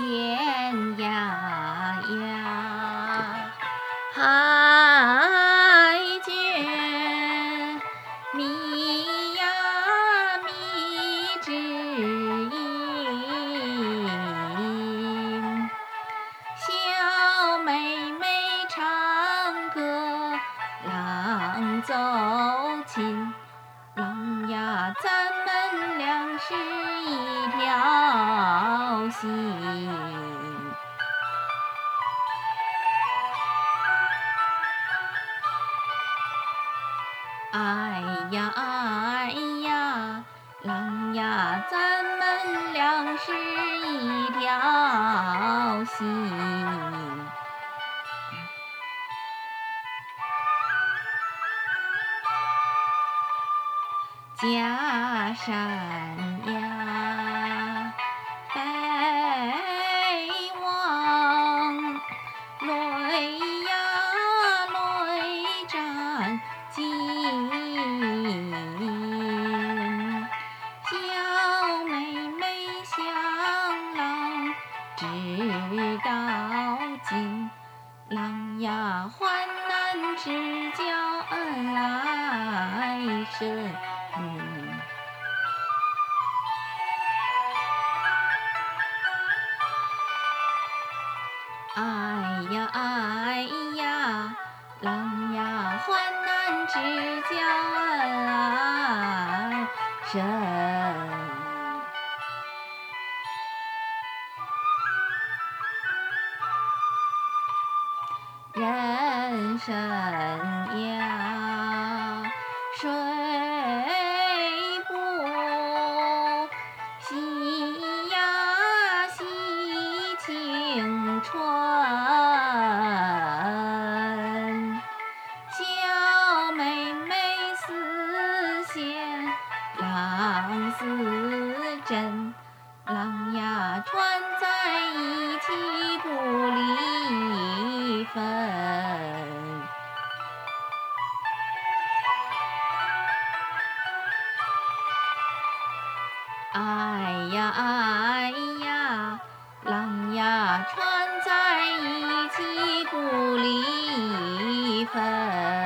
天涯呀海角觅呀觅知音小妹妹唱歌郎奏琴郎呀咱们俩是一条心哎呀哎呀，狼呀，咱们俩是一条心。家山呀，北望，泪呀泪沾患难之交恩来深。哎呀哎呀，郎呀患难之交恩深。人生呀，谁不喜呀喜青春？小妹妹似线，郎似针，郎呀穿。分。哎呀哎呀，郎呀穿。在一起不离分。